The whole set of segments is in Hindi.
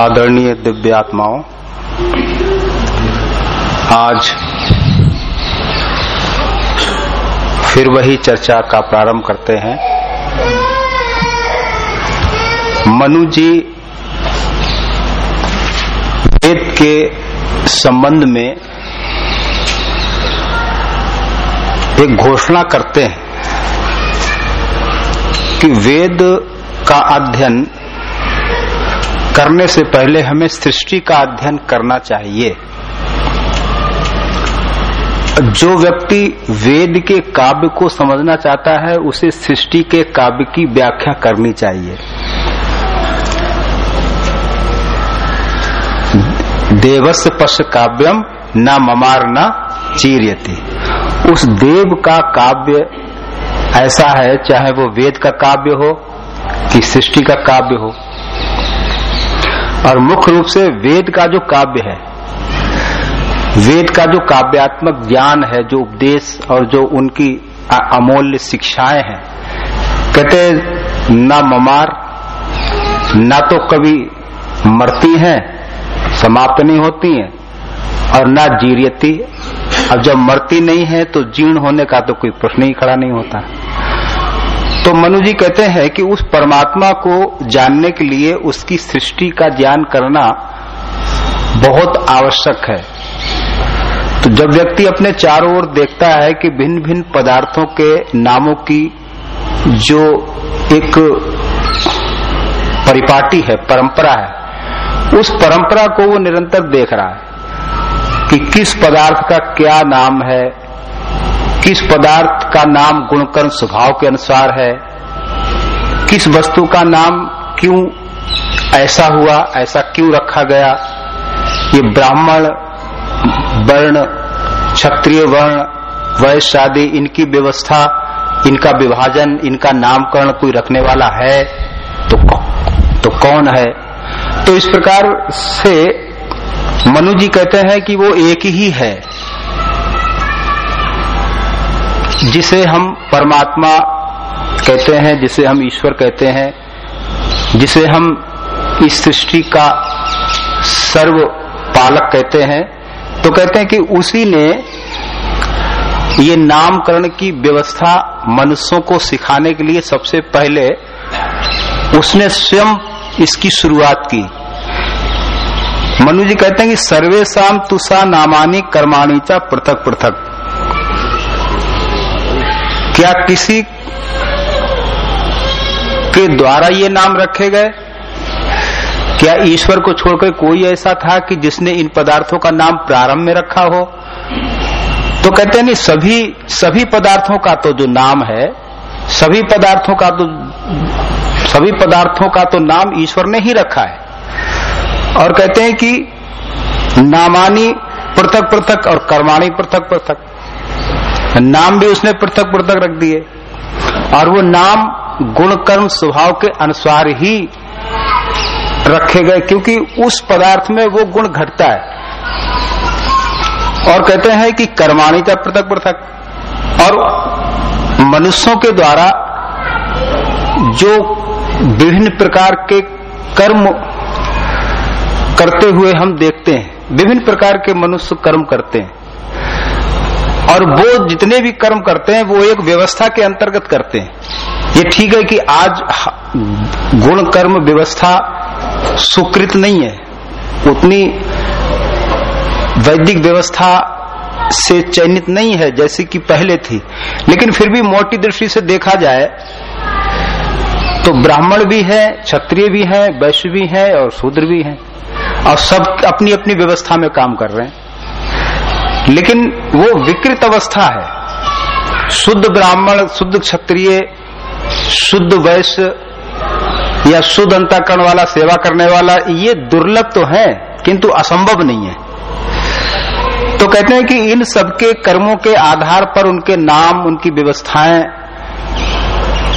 आदरणीय दिव्यात्माओं आज फिर वही चर्चा का प्रारंभ करते हैं। मनु जी, वेद के संबंध में एक घोषणा करते हैं कि वेद का अध्ययन करने से पहले हमें सृष्टि का अध्ययन करना चाहिए। जो व्यक्ति वेद के काव्य को समझना चाहता है, उसे सृष्टि के काव्य की व्याख्या करनी चाहिए। देवस्य पश्च काव्यम न ममार न चीरियति। उस देव का काव्य ऐसा है, चाहे वो वेद का काव्य हो कि सृष्टि का काव्य हो। और मुख्य रूप से वेद का जो काव्य है, वेद का जो काव्यात्मक ज्ञान है, जो उपदेश और जो उनकी अमूल्य शिक्षाएँ हैं, कहते न ममार, न तो कभी मरती हैं, समाप्त नहीं होती हैं, और न जीरियती। अब जब मरती नहीं है तो जीर्ण होने का तो कोई प्रश्न ही खड़ा नहीं होता। तो मनु जी कहते हैं कि उस परमात्मा को जानने के लिए उसकी सृष्टि का ज्ञान करना बहुत आवश्यक है। तो जब व्यक्ति अपने चारों ओर देखता है कि भिन्न भिन्न पदार्थों के नामों की जो एक परिपाटी है, परंपरा है, उस परंपरा को वो निरंतर देख रहा है कि किस पदार्थ का क्या नाम है किस पदार्थ का नाम गुणकर्म स्वभाव के अनुसार है? किस वस्तु का नाम क्यों ऐसा हुआ, ऐसा क्यों रखा गया? ये ब्राह्मण, वर्ण, क्षत्रिय वर्ण वैश्य आदि, इनकी व्यवस्था, इनका विभाजन, इनका नामकरण कोई रखने वाला है? तो तो कौन है? तो इस प्रकार से मनु जी कहते हैं कि वो एक ही है। जिसे हम परमात्मा कहते हैं, जिसे हम ईश्वर कहते हैं, जिसे हम इस सृष्टि का सर्व पालक कहते हैं तो कहते हैं कि उसी ने ये नामकरण की व्यवस्था मनुष्यों को सिखाने के लिए सबसे पहले उसने स्वयं इसकी शुरुआत की। मनु जी कहते हैं कि सर्वेशम तुषा नामानी कर्माणीचा पृथक पृथक। क्या किसी के द्वारा ये नाम रखे गए? क्या ईश्वर को छोड़कर कोई ऐसा था कि जिसने इन पदार्थों का नाम प्रारंभ में रखा हो? तो कहते हैं नहीं, सभी सभी पदार्थों का तो जो नाम है, सभी पदार्थों का तो सभी पदार्थों का तो नाम ईश्वर ने ही रखा है। और कहते हैं कि नामानी पृथक पृथक और कर्माणी पृथक पृथक। नाम भी उसने पृथक पृथक रख दिए। और वो नाम गुण कर्म स्वभाव के अनुसार ही रखे गए, क्योंकि उस पदार्थ में वो गुण घटता है। और कहते हैं कि कर्माणी का पृथक पृथक। और मनुष्यों के द्वारा जो विभिन्न प्रकार के कर्म करते हुए हम देखते हैं, विभिन्न प्रकार के मनुष्य कर्म करते हैं। और वो जितने भी कर्म करते हैं, वो एक व्यवस्था के अंतर्गत करते हैं। ये ठीक है कि आज गुण कर्म व्यवस्था सुकृत नहीं है। उतनी वैदिक व्यवस्था से चयनित नहीं है, जैसे कि पहले थी। लेकिन फिर भी मोटी दृष्टि से देखा जाए तो ब्राह्मण भी है, क्षत्रिय भी है, वैश्य भी है और शूद्र भी है। और सब अपनी अपनी व्यवस्था में काम कर रहे हैं। लेकिन वो विकृत अवस्था है। शुद्ध ब्राह्मण, शुद्ध क्षत्रिय, शुद्ध वैश्य या शुद्ध अंतकरण वाला, सेवा करने वाला, ये दुर्लभ तो है, किंतु असंभव नहीं है। तो कहते हैं कि इन सबके कर्मों के आधार पर उनके नाम, उनकी व्यवस्थाएँ,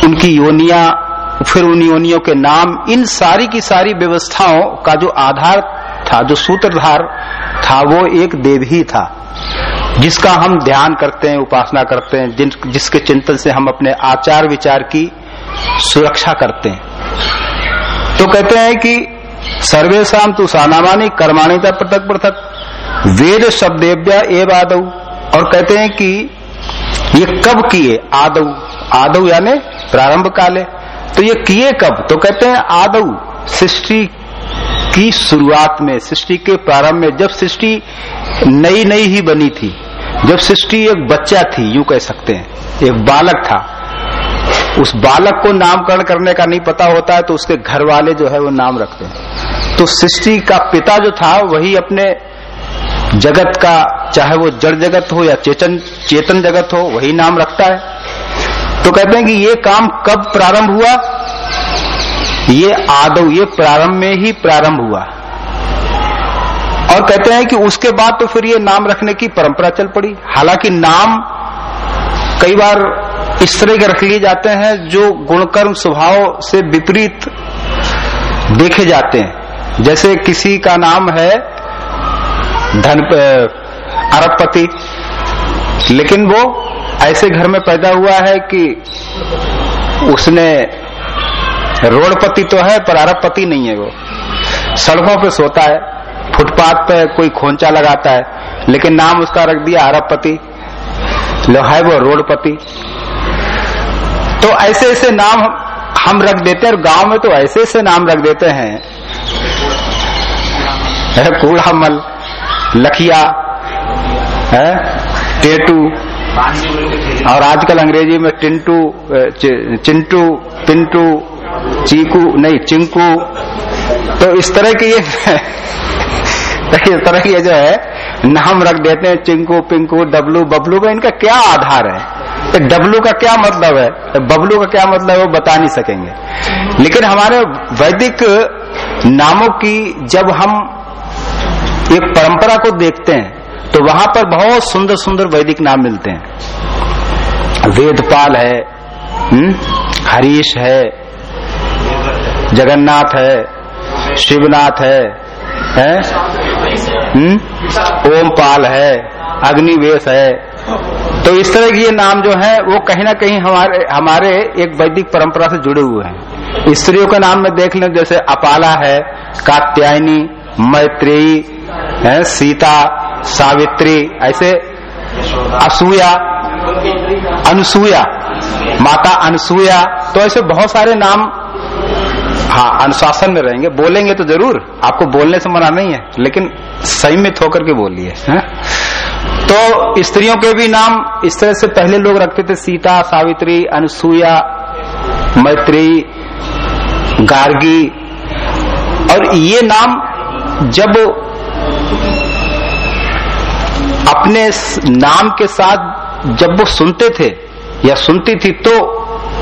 उनकी योनिया, फिर उन योनियों के नाम, इन सारी की सारी व्यवस्थाओं का जो आधार था, जो सूत्रधार था, वो एक देव ही था। जिसका हम ध्यान करते हैं उपासना करते हैं जिन, जिसके चिंतन से हम अपने आचार विचार की सुरक्षा करते हैं। तो कहते हैं कि सर्वेशा तु सानामानी कर्माणिता पृथक पृथक वेद शब्देव्या एव आदौ। और कहते हैं कि ये कब किए? आदौ। आदौ यानी प्रारंभ काले। तो ये किए कब? तो कहते हैं आदौ सृष्टि की शुरुआत में सृष्टि के प्रारंभ में जब सृष्टि नई नई ही बनी थी। जब सृष्टि एक बच्चा थी, यू कह सकते हैं, एक बालक था। उस बालक को नामकरण करने का नहीं पता होता है तो उसके घर वाले जो है वो नाम रखते हैं। तो सृष्टि का पिता जो था, वही अपने जगत का, चाहे वो जड़ जगत हो या चेतन चेतन जगत हो, वही नाम रखता है। तो कहते हैं कि ये काम कब प्रारंभ हुआ? ये आदव, ये प्रारंभ में ही प्रारंभ हुआ। और कहते हैं कि उसके बाद तो फिर ये नाम रखने की परंपरा चल पड़ी। हालाँकि नाम कई बार इस तरह के रख लिए जाते हैं जो गुणकर्म स्वभाव से विपरीत देखे जाते हैं। जैसे किसी का नाम है धन अरबपति, लेकिन वो ऐसे घर में पैदा हुआ है कि उसने रोडपति तो है, पर अरबपति नहीं है वो। सड़कों पे सोता है। फुटपाथ पे कोई खोंचा लगाता है, लेकिन नाम उसका रख दिया अरबपति लो है वो रोडपति। तो ऐसे ऐसे नाम हम रख देते हैं, और गाँव में तो ऐसे ऐसे नाम रख देते हैं। कूड़ामल लखिया, है, टेटू, और आजकल अंग्रेज़ी में टिंटू चिंटू, पिंटू, चीकू, नहीं, चिंकू। तो इस तरह के ये इस तरह के जो है, नाम रख देते हैं, चिंकू, पिंकू, डब्लू, बबलू का इनका क्या आधार है? तो डब्लू का क्या मतलब है? तो बबलू का क्या मतलब है, वो बता नहीं सकेंगे। लेकिन हमारे वैदिक नामों की जब हम एक परंपरा को देखते हैं तो वहाँ पर बहुत सुंदर सुंदर वैदिक नाम मिलते हैं। वेदपाल है हुँ? हरीश है, जगन्नाथ है, शिवनाथ है, हैं? ओमपाल है, अग्निवेश है। तो इस तरह के ये नाम जो है, वो कहीं ना कहीं हमारे हमारे एक वैदिक परंपरा से जुड़े हुए हैं। स्त्रियों का नाम में देख लें, जैसे अपाला है, कात्यायनी, मैत्रेयी, है, सीता, सावित्री, ऐसे असूया, अनुसूया, माता अनुसूया तो ऐसे बहुत सारे नाम हाँ अनुशासन में रहेंगे। बोलेंगे तो ज़रूर। आपको बोलने से मना नहीं है, लेकिन संयमित होकर के बोलिए तो स्त्रियों के भी नाम इस तरह से पहले लोग रखते थे। सीता, सावित्री अनुसूया मैत्री, गार्गी। और ये नाम जब अपने नाम के साथ जब वो सुनते थे या सुनती थी तो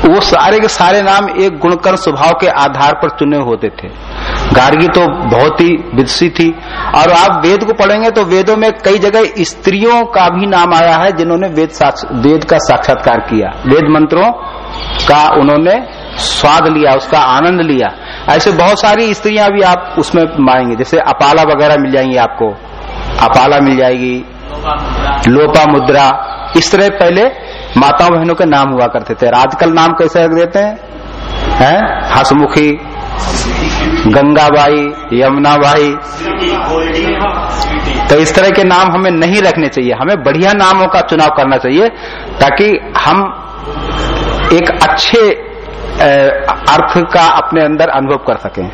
वो सारे के सारे नाम एक गुणकर स्वभाव के आधार पर चुने होते थे। गार्गी तो बहुत ही विदसी थी। और आप वेद को पढ़ेंगे तो वेदों में कई जगह स्त्रियों का भी नाम आया है जिन्होंने वेद वेद का साक्षात्कार किया। वेद मंत्रों का उन्होंने स्वाद लिया, उसका आनंद लिया। ऐसे बहुत सारी स्त्रियाँ भी आप उसमें माएँगे जैसे अपाला वगैरह मिल जाएँगी आपको। अपाला मिल जाएगी। लोपा मुद्रा। इस तरह पहले माताओं बहनों के नाम हुआ करते थे। आजकल नाम कैसे रख देते हैं? हैं? हसमुखी, गंगाबाई, यमुनाबाई। तो इस तरह के नाम हमें नहीं रखने चाहिए। हमें बढ़िया नामों का चुनाव करना चाहिए ताकि हम एक अच्छे अर्थ का अपने अंदर अनुभव कर सकें।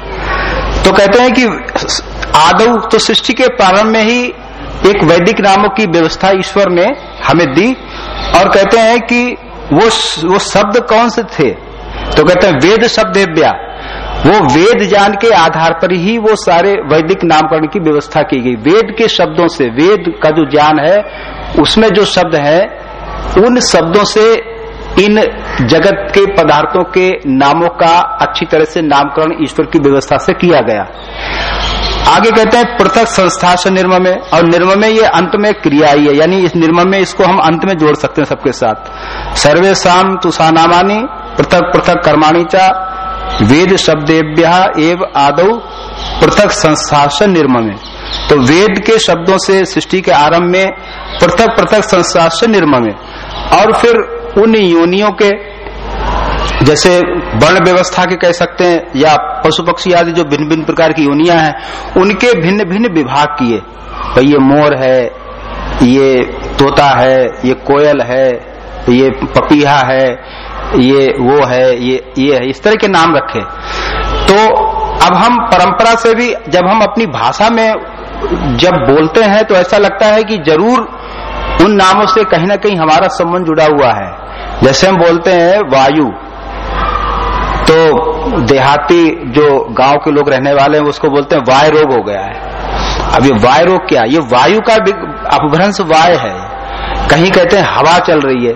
तो कहते हैं कि आदव तो सृष्टि के प्रारंभ में ही एक वैदिक नामों की व्यवस्था ईश्वर ने हमें दी। और कहते हैं कि वो वो शब्द कौन से थे? तो कहते हैं वेद शब्देव्या। वो वेद ज्ञान के आधार पर ही वो सारे वैदिक नामकरण की व्यवस्था की गई। वेद के शब्दों से, वेद का जो ज्ञान है, उसमें जो शब्द है, उन शब्दों से इन जगत के पदार्थों के नामों का अच्छी तरह से नामकरण ईश्वर की व्यवस्था से किया गया। आगे कहते हैं, पृथक संस्था से निर्म में, और निर्म में ये अंत में क्रिया ही है। यानी इस निर्म में इसको हम अंत में जोड़ सकते हैं सबके साथ। सर्वेशम तुषानामानी पृथक पृथक कर्माणी चा, वेद शब्देभ्य एव आदौ, पृथक संस्था निर्म में। तो वेद के शब्दों से सृष्टि के आरंभ में, पृथक पृथक संस्था निर्म में। और फिर उन योनियों के जैसे वर्ण व्यवस्था के कह सकते हैं, या पशु पक्षी आदि जो भिन्न भिन्न प्रकार की योनिया हैं, उनके भिन्न भिन्न विभाग किए। भाई, ये मोर है, ये तोता है, ये कोयल है, ये पपीहा है, ये वो है, ये ये है, इस तरह के नाम रखे। तो अब हम परंपरा से भी, जब हम अपनी भाषा में जब बोलते हैं तो ऐसा लगता है कि ज़रूर उन नामों से कहीं ना कहीं हमारा संबंध जुड़ा हुआ है। जैसे हम बोलते हैं, वायु। तो देहाती जो गाँव के लोग रहने वाले हैं उसको बोलते हैं वाय रोग हो गया है। अब ये वाय रोग क्या? ये वायु का अपभ्रंश वाय है। कहीं कहते हैं हवा चल रही है।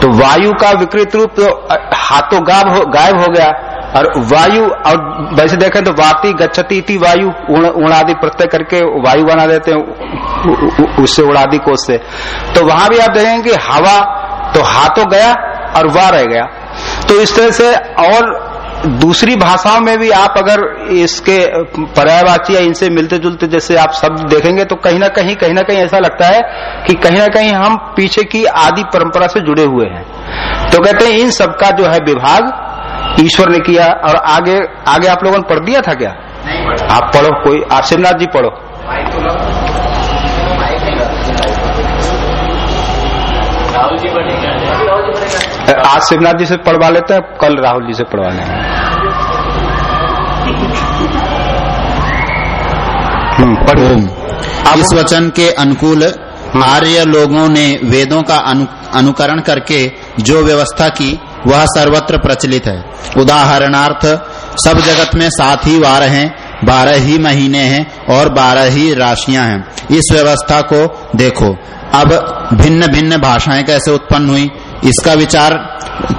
तो वायु का विकृत रूप तो हाथों गायब हो, गायब हो गया। और वायु और वैसे देखें तो वाती गच्छती वायु उड़ादि प्रत्यय करके वायु बना देते हैं उससे उड़ादि कोष से। तो वहाँ भी आप देखेंगे हवा तो हाथों गया और वाह रह गया। तो इस तरह से और दूसरी भाषाओं में भी आप अगर इसके पर्यायवाची या इनसे मिलते जुलते जैसे आप शब्द देखेंगे तो कहीं ना कहीं कहीं ना कहीं ऐसा लगता है कि कहीं ना कहीं हम पीछे की आदि परंपरा से जुड़े हुए हैं। तो कहते हैं इन सबका जो है विभाग ईश्वर ने किया और आगे आगे आप लोगों ने पढ़ दिया था क्या? आप पढ़ो कोई आप शिवनाथ जी पढ़ो राहुल जी आज शिवनाथ जी से पढ़वा लेते हैं कल राहुल जी से पढ़वा लेंगे। हम्म, इस वचन के अनुकूल आर्य लोगों ने वेदों का अनु, अनुकरण करके जो व्यवस्था की वह सर्वत्र प्रचलित है। उदाहरणार्थ सब जगत में सात ही वार हैं बारह ही महीने हैं और बारह ही राशियाँ हैं। इस व्यवस्था को देखो। अब भिन्न भिन्न भाषाएँ कैसे उत्पन्न हुई? इसका विचार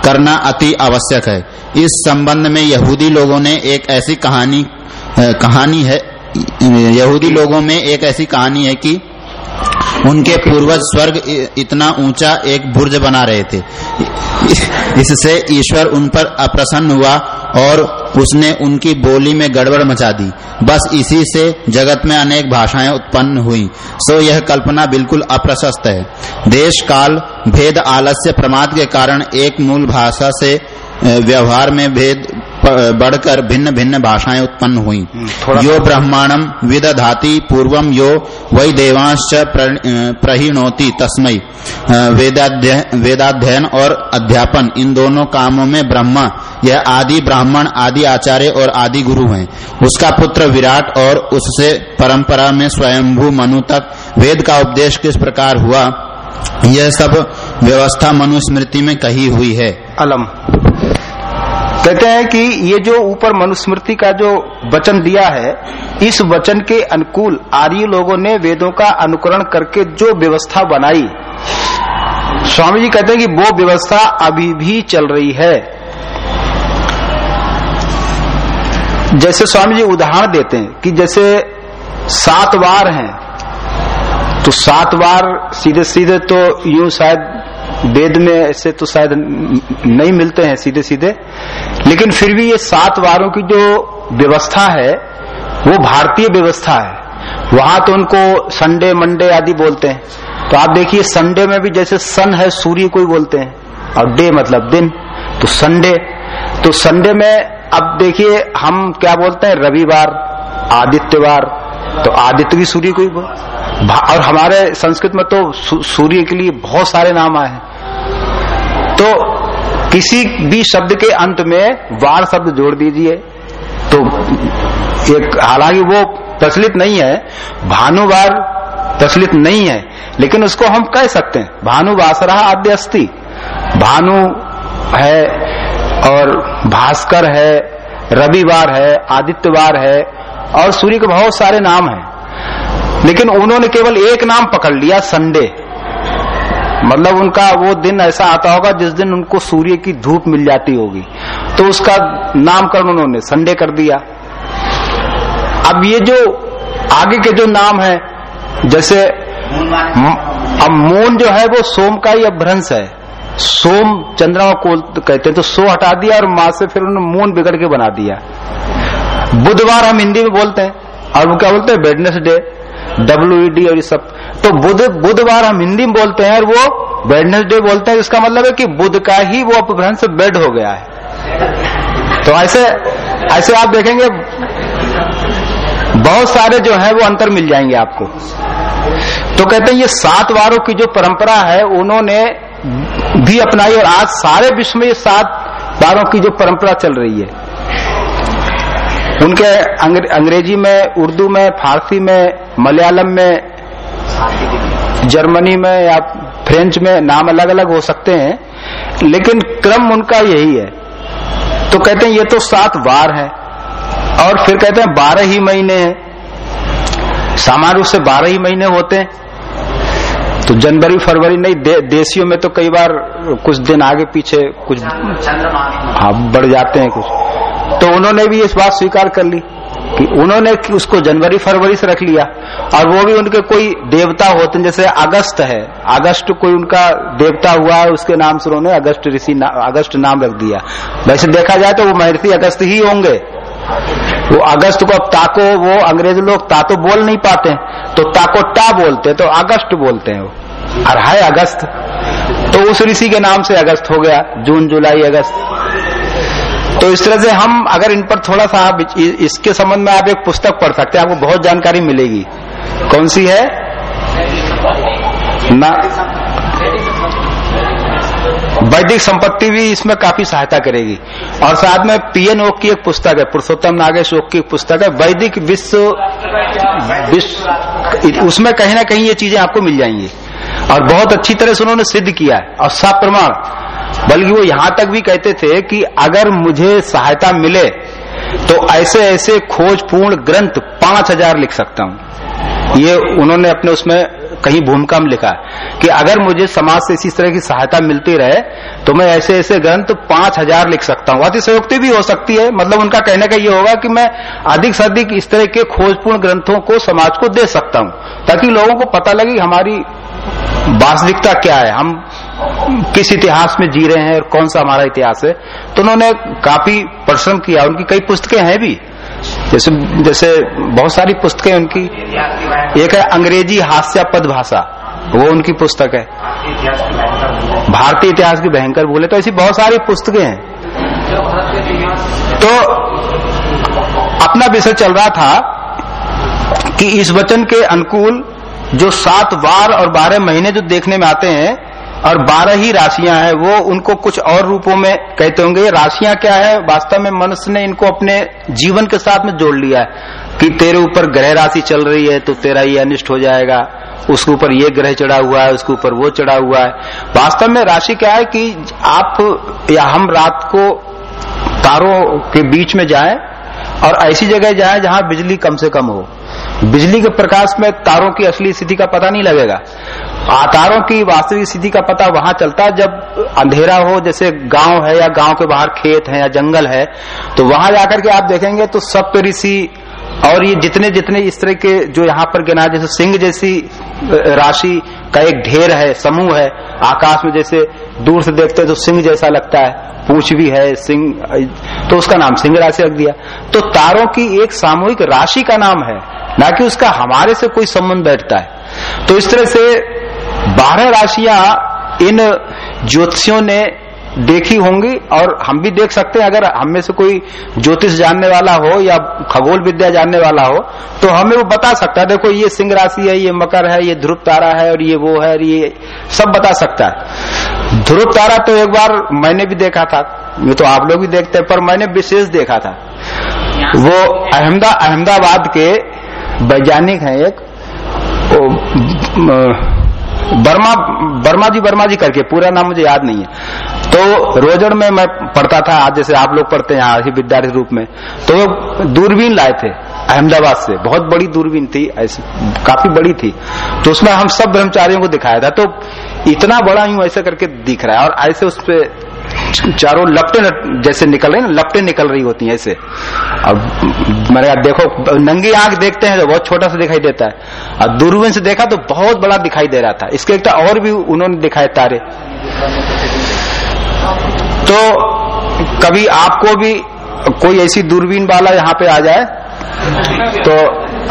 करना अति आवश्यक है। इस संबंध में यहूदी लोगों ने एक ऐसी कहानी कहानी है, यहूदी लोगों में एक ऐसी कहानी है कि उनके पूर्वज स्वर्ग इतना ऊँचा एक बुर्ज बना रहे थे। इससे ईश्वर उन पर अप्रसन्न हुआ और उसने उनकी बोली में गड़बड़ मचा दी। बस इसी से जगत में अनेक भाषाएँ उत्पन्न हुई। सो यह कल्पना बिल्कुल अप्रशस्त है। देश काल भेद आलस्य प्रमाद के कारण एक मूल भाषा से व्यवहार में भेद बढ़कर भिन्न भिन्न भाषाएँ उत्पन्न हुई। हम्म, यो ब्रह्मांडम विदधाति पूर्वम यो वही देवांश प्रहीणोति तस्मय वेदाध्ययन और अध्यापन इन दोनों कामों में ब्रह्मा यह आदि ब्राह्मण आदि आचार्य और आदि गुरु हैं। उसका पुत्र विराट और उससे परंपरा में स्वयंभू मनु तक वेद का उपदेश किस प्रकार हुआ यह सब व्यवस्था मनुस्मृति में कही हुई है। अलम। कहते हैं कि ये जो ऊपर मनुस्मृति का जो वचन दिया है, इस वचन के अनुकूल आर्य लोगों ने वेदों का अनुकरण करके जो व्यवस्था बनाई। स्वामी जी कहते हैं कि वो व्यवस्था अभी भी चल रही है। जैसे स्वामी जी उदाहरण देते हैं कि जैसे सात वार हैं तो सात वार सीधे सीधे तो यूँ शायद वेद में ऐसे तो शायद नहीं मिलते हैं सीधे सीधे। लेकिन फिर भी ये सात वारों की जो व्यवस्था है, वो भारतीय व्यवस्था है। वहाँ तो उनको संडे, मंडे आदि बोलते हैं। तो आप देखिए, संडे में भी जैसे सन है, सूर्य को ही बोलते हैं। और डे मतलब दिन। तो संडे तो संडे में अब देखिए, हम क्या बोलते हैं? रविवार, आदित्यवार तो आदित्य भी सूर्य को ही और हमारे संस्कृत में तो सूर्य के लिए बहुत सारे नाम आए हैं। तो किसी भी शब्द के अंत में वार शब्द जोड़ दीजिए। तो एक, हालाँकि वो प्रचलित नहीं है, भानुवार प्रचलित नहीं है, लेकिन उसको हम कह सकते हैं। भानु वासरा आद्य अस्थि भानु है और भास्कर है, रविवार है, आदित्यवार है, और सूर्य के बहुत सारे नाम हैं। लेकिन उन्होंने केवल एक नाम पकड़ लिया, संडे। मतलब उनका वो दिन ऐसा आता होगा जिस दिन उनको सूर्य की धूप मिल जाती होगी। तो उसका नामकरण उन्होंने, संडे कर दिया। अब ये जो, आगे के जो नाम है, जैसे, अब मून जो है वो सोम का ही अभ्रंश है। सोम चंद्रमा को कहते हैं तो सो हटा दिया और माँ से फिर उन्होंने मून बिगड़ के बना दिया। बुधवार हम हिंदी में बोलते हैं, और वो क्या बोलते हैं? वेडनेसडे। डब्ल्यू डी और ये सब। तो बुध, बुधवार हम हिंदी में बोलते हैं और वो वेडनेसडे बोलते हैं इसका मतलब है कि बुध का ही वो अपभ्रंश बेड हो गया है। तो ऐसे ऐसे आप देखेंगे, बहुत सारे जो है वो अंतर मिल जाएँगे आपको। तो कहते हैं ये सात वारों की जो परंपरा है, उन्होंने भी अपनाई और आज सारे विश्व में ये सात वारों की जो परंपरा चल रही है। उनके अंग्रेज़ी में उर्दू में फारसी में मलयालम में जर्मनी में या फ्रेंच में नाम अलग अलग हो सकते हैं लेकिन क्रम उनका यही है। तो कहते हैं ये तो सात वार है। और फिर कहते हैं बारह ही महीने हैं। सामान्य रूप से बारह ही महीने होते हैं। तो जनवरी फरवरी नहीं दे, देशियों में तो कई बार कुछ दिन आगे पीछे कुछ हाँ बढ़ जाते हैं कुछ। तो उन्होंने भी इस बात स्वीकार कर ली कि उन्होंने उसको जनवरी फरवरी से रख लिया। और वो भी उनके कोई देवता होते हैं जैसे अगस्त है। अगस्त कोई उनका देवता हुआ है उसके नाम से उन्होंने अगस्त ऋषि ना, अगस्त नाम रख दिया। वैसे देखा जाए तो वो महर्षि अगस्त ही होंगे। वो अगस्त को अब ताको वो अंग्रेज़ लोग ता बोल नहीं पाते। तो ताको टा बोलते तो अगस्त बोलते हैं वो। और है अगस्त। तो उस ऋषि के नाम से अगस्त हो गया जून जुलाई अगस्त। तो इस तरह से हम अगर इन पर थोड़ा सा आप इसके संबंध में आप एक पुस्तक पढ़ सकते हैं, आपको बहुत जानकारी मिलेगी। कौन सी है? ना। वैदिक संपत्ति भी इसमें काफ़ी सहायता करेगी। और साथ में पीएन ओक की एक पुस्तक है, पुरुषोत्तम नागेश ओक की पुस्तक है, वैदिक विश्व विश्व, उसमें कहीं ना कहीं ये चीज़ें आपको मिल जाएँगी। और बहुत अच्छी तरह से उन्होंने सिद्ध किया है, और सब प्रमाण। बल्कि वो यहाँ तक भी कहते थे कि अगर मुझे सहायता मिले तो ऐसे ऐसे खोजपूर्ण ग्रंथ पाँच हज़ार लिख सकता हूँ। ये उन्होंने अपने उसमें कहीं भूमिका में लिखा कि अगर मुझे समाज से इसी तरह की सहायता मिलती रहे तो मैं ऐसे ऐसे ग्रंथ पाँच हज़ार लिख सकता हूँ। अतिशयोक्ति भी हो सकती है। मतलब उनका कहने का ये होगा कि मैं अधिक से अधिक इस तरह के खोजपूर्ण ग्रंथों को समाज को दे सकता हूँ, ताकि लोगों को पता लगे हमारी वास्तविकता क्या है। हम किस इतिहास में जी रहे हैं और कौन सा हमारा इतिहास है? तो उन्होंने काफ़ी परिश्रम किया। उनकी कई पुस्तकें हैं भी। जैसे जैसे बहुत सारी पुस्तकें उनकी। एक है अंग्रेज़ी हास्यापद भाषा। वो उनकी पुस्तक है। भारतीय इतिहास की भयंकर भूले तो ऐसी बहुत सारी पुस्तकें हैं। तो अपना विषय चल रहा था कि इस वचन के अनुकूल जो सात वार और बारह महीने जो देखने में आते हैं और बारह ही राशियाँ हैं, वो उनको कुछ और रूपों में कहते होंगे राशियाँ क्या है? वास्तव में मनुष्य ने इनको अपने जीवन के साथ में जोड़ लिया है कि तेरे ऊपर ग्रह राशि चल रही है तो तेरा ये अनिष्ट हो जाएगा, उसके ऊपर ये ग्रह चढ़ा हुआ है, उसके ऊपर वो चढ़ा हुआ है। वास्तव में राशि क्या है कि आप या हम रात को तारों के बीच में जाएँ और ऐसी जगह जाए जहाँ बिजली कम से कम हो। बिजली के प्रकाश में तारों की असली स्थिति का पता नहीं लगेगा। तारों की वास्तविक स्थिति का पता वहाँ चलता है। जब अंधेरा हो, जैसे गाँव है या गाँव के बाहर खेत है या जंगल है तो वहाँ जाकर के आप देखेंगे तो सब ऋषि और ये जितने जितने इस तरह के जो यहाँ पर गिना जैसे सिंह जैसी राशि का एक ढेर है, समूह है, आकाश में जैसे दूर से देखते हैं तो सिंह जैसा लगता है, पूछ भी है, सिंह तो उसका नाम सिंह राशि रख दिया। तो तारों की एक सामूहिक राशि का नाम है, ना कि उसका हमारे से कोई संबंध बैठता है। तो इस तरह से बारह राशियाँ इन ज्योतिषियों ने देखी होंगी और हम भी देख सकते हैं, अगर हम में से कोई ज्योतिष जानने वाला हो या खगोल विद्या जानने वाला हो तो हमें वो बता सकता है। देखो, ये सिंह राशि है, ये मकर है, ये ध्रुव तारा है और ये वो है और ये सब बता सकता है। ध्रुव तारा तो एक बार मैंने भी देखा था, ये तो आप लोग भी देखते हैं, पर मैंने विशेष देखा था। वो अहमदा, अहमदाबाद के वैज्ञानिक हैं एक वर्मा वर्मा जी वर्मा जी करके, पूरा नाम मुझे याद नहीं है। तो रोजड़ में मैं पढ़ता था, आज जैसे आप लोग पढ़ते हैं यहाँ विद्यार्थी रूप में। तो वो दूरबीन लाए थे, अहमदाबाद से। बहुत बड़ी दूरबीन थी, ऐसी, काफ़ी बड़ी थी। तो उसमें हम सब ब्रह्मचारियों को दिखाया था। तो इतना बड़ा यूँ ऐसे करके दिख रहा है, और ऐसे उस पर चारों लपटे जैसे निकल रही ना लपटे निकल रही होती हैं ऐसे। अब मेरे यार देखो, नंगी आँख देखते हैं तो बहुत छोटा सा दिखाई देता है। और दूरबीन से देखा तो बहुत बड़ा दिखाई दे रहा था। इसके एक और भी उन्होंने दिखाए तारे। तो कभी आपको भी कोई ऐसी दूरबीन वाला यहाँ पे आ जाए तो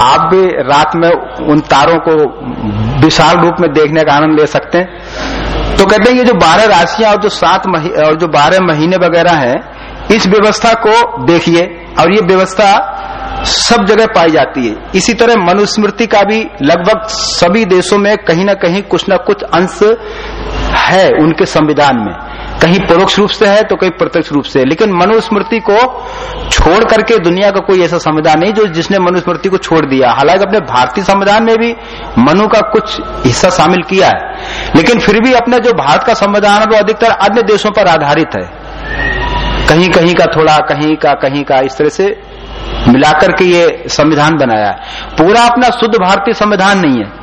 आप भी रात में उन तारों को विशाल रूप में देखने का आनंद ले सकते हैं। तो कहते हैं ये जो बारह राशियाँ और जो सात और जो बारह महीने वगैरह हैं, इस व्यवस्था को देखिए, और ये व्यवस्था सब जगह पाई जाती है। इसी तरह मनुस्मृति का भी लगभग सभी देशों में कहीं ना कहीं कुछ ना कुछ अंश है उनके संविधान में। कहीं परोक्ष रूप से है तो कहीं प्रत्यक्ष रूप से है। लेकिन मनुस्मृति को छोड़ करके दुनिया का कोई ऐसा संविधान नहीं जो जिसने मनुस्मृति को छोड़ दिया। हालाँकि अपने भारतीय संविधान में भी मनु का कुछ हिस्सा शामिल किया है। लेकिन फिर भी अपने जो भारत का संविधान है, वो अधिकतर अन्य देशों पर आधारित है। कहीं कहीं का थोड़ा, कहीं का कहीं का इस तरह से मिलाकर के ये संविधान बनाया है। पूरा अपना शुद्ध भारतीय संविधान नहीं है।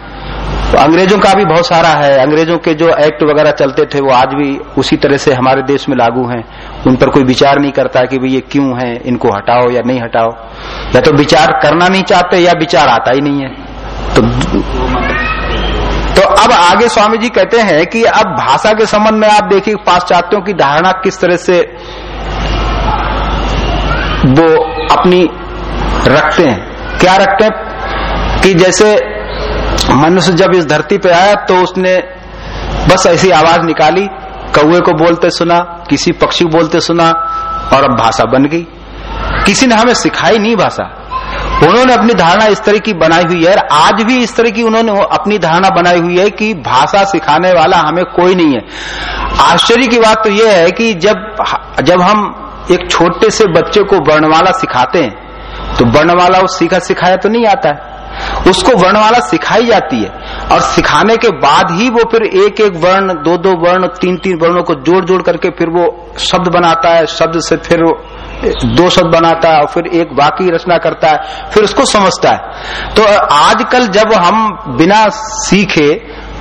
तो अंग्रेज़ों का भी बहुत सारा है। अंग्रेज़ों के जो एक्ट वगैरह चलते थे, वो आज भी उसी तरह से हमारे देश में लागू हैं। उन पर कोई विचार नहीं करता कि भाई ये क्यों है, इनको हटाओ या नहीं हटाओ। या तो विचार करना नहीं चाहते या विचार आता ही नहीं है। तो तो अब आगे स्वामी जी कहते हैं कि अब भाषा के संबंध में आप देखिए पाश्चात्यों की धारणा किस तरह से वो अपनी रखते हैं। क्या रखते हैं? कि जैसे मनुष्य जब इस धरती पे आया तो उसने बस ऐसी आवाज़ निकाली कौए को बोलते सुना, किसी पक्षी को बोलते सुना, और अब भाषा बन गई। किसी ने हमें सिखाई नहीं भाषा। उन्होंने अपनी धारणा इस तरह की बनाई हुई है आज भी इस तरह की उन्होंने अपनी धारणा बनाई हुई है कि भाषा सिखाने वाला हमें कोई नहीं है। आश्चर्य की बात तो यह है कि जब जब हम एक छोटे से बच्चे को वर्णमाला सिखाते हैं तो वर्णमाला वो सीखा सिखाया तो नहीं आता है। उसको वर्णमाला सिखाई जाती है। और सिखाने के बाद ही वो फिर एक एक वर्ण दो दो वर्ण तीन तीन वर्णों को जोड़ जोड़ करके फिर वो शब्द बनाता है। शब्द से फिर दो शब्द बनाता है और फिर एक वाक्य रचना करता है। फिर उसको समझता है। तो आजकल जब हम बिना सीखे,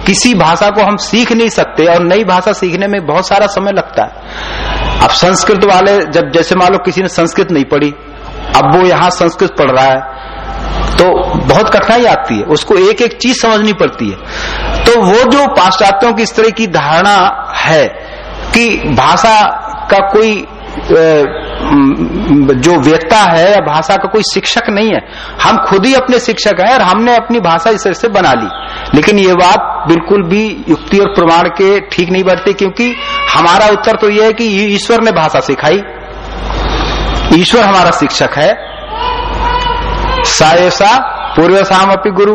किसी भाषा को हम सीख नहीं सकते और नई भाषा सीखने में बहुत सारा समय लगता है। अब संस्कृत वाले, जब जैसे मान लो किसी ने संस्कृत नहीं पढ़ी, अब वो यहाँ संस्कृत पढ़ रहा है। तो बहुत कठिनाई आती है, उसको एक एक चीज़ समझनी पड़ती है। तो वो जो पाश्चात्यों की इस तरह की धारणा है कि भाषा का कोई जो व्यक्ता है या भाषा का कोई शिक्षक नहीं है, हम खुद ही अपने शिक्षक हैं और हमने अपनी भाषा इस तरह से बना ली। लेकिन ये बात बिल्कुल भी युक्ति और प्रमाण के ठीक नहीं बैठती क्योंकि हमारा उत्तर तो यह है कि ईश्वर ने भाषा सिखाई। ईश्वर हमारा शिक्षक है सायसा पूर्व शाम अपनी गुरु।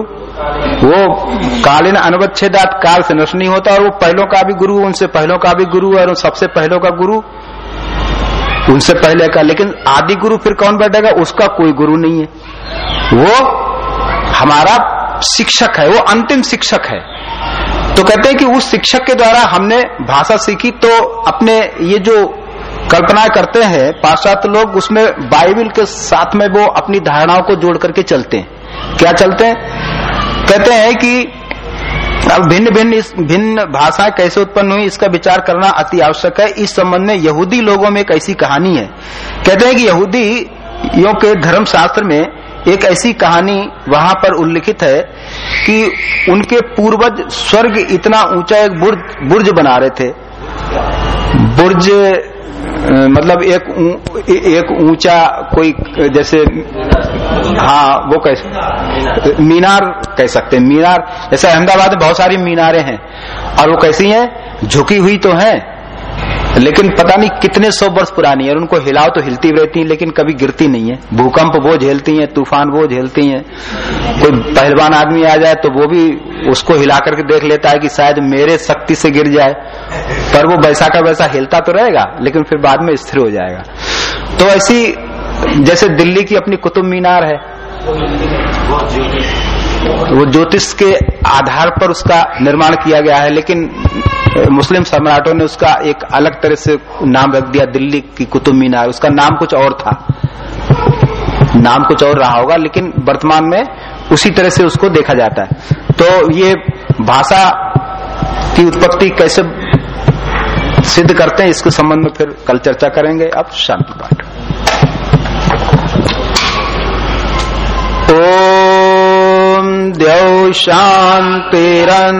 वो कालीन अनवच्छेदात काल से नष्ट नहीं होता और वो पहलों का भी गुरु, उनसे पहलों का भी गुरु और सबसे पहलों का गुरु, उनसे पहले का। लेकिन आदि गुरु फिर कौन बैठेगा? उसका कोई गुरु नहीं है। वो हमारा शिक्षक है, वो अंतिम शिक्षक है। तो कहते हैं कि उस शिक्षक के द्वारा हमने भाषा सीखी तो अपने ये जो कल्पना करते हैं, पाश्चात्य लोग उसमें बाइबल के साथ में वो अपनी धारणाओं को जोड़ करके चलते हैं। क्या चलते हैं? कहते हैं कि अब भिन्न भिन्न भिन्न भाषाएँ कैसे उत्पन्न हुई, इसका विचार करना अति आवश्यक है। इस संबंध में यहूदी लोगों में एक ऐसी कहानी है। कहते हैं कि यहूदियों के धर्म शास्त्र में एक ऐसी कहानी वहाँ पर उल्लिखित है कि उनके पूर्वज स्वर्ग इतना ऊँचा एक बुर्ज बुर्ज बना रहे थे। बुर्ज मतलब एक एक ऊँचा कोई जैसे हाँ वो कैसे मीनार कह सकते हैं, मीनार, जैसे अहमदाबाद में बहुत सारी मीनारें हैं, और वो कैसी हैं? झुकी हुई तो हैं लेकिन पता नहीं कितने सौ वर्ष पुरानी है, और उनको हिलाओ तो हिलती रहती है, लेकिन कभी गिरती नहीं है। भूकंप वो झेलती हैं, तूफ़ान वो झेलती हैं। कोई पहलवान आदमी आ जाए तो वो भी उसको हिला करके देख लेता है कि शायद मेरे शक्ति से गिर जाए। पर वो वैसा का वैसा हिलता तो रहेगा, लेकिन फिर बाद में स्थिर हो जाएगा। तो ऐसी, जैसे दिल्ली की अपनी कुतुब मीनार है वो ज्योतिष के आधार पर उसका निर्माण किया गया है, लेकिन मुस्लिम सम्राटों ने उसका एक अलग तरह से नाम रख दिया, दिल्ली की कुतुब मीनार उसका नाम कुछ और था। नाम कुछ और रहा होगा, लेकिन वर्तमान में उसी तरह से उसको देखा जाता है। तो ये भाषा की उत्पत्ति कैसे सिद्ध करते हैं, इसके संबंध में फिर कल चर्चा करेंगे। अब शांति पाठ ओम द्यौ शांतिरन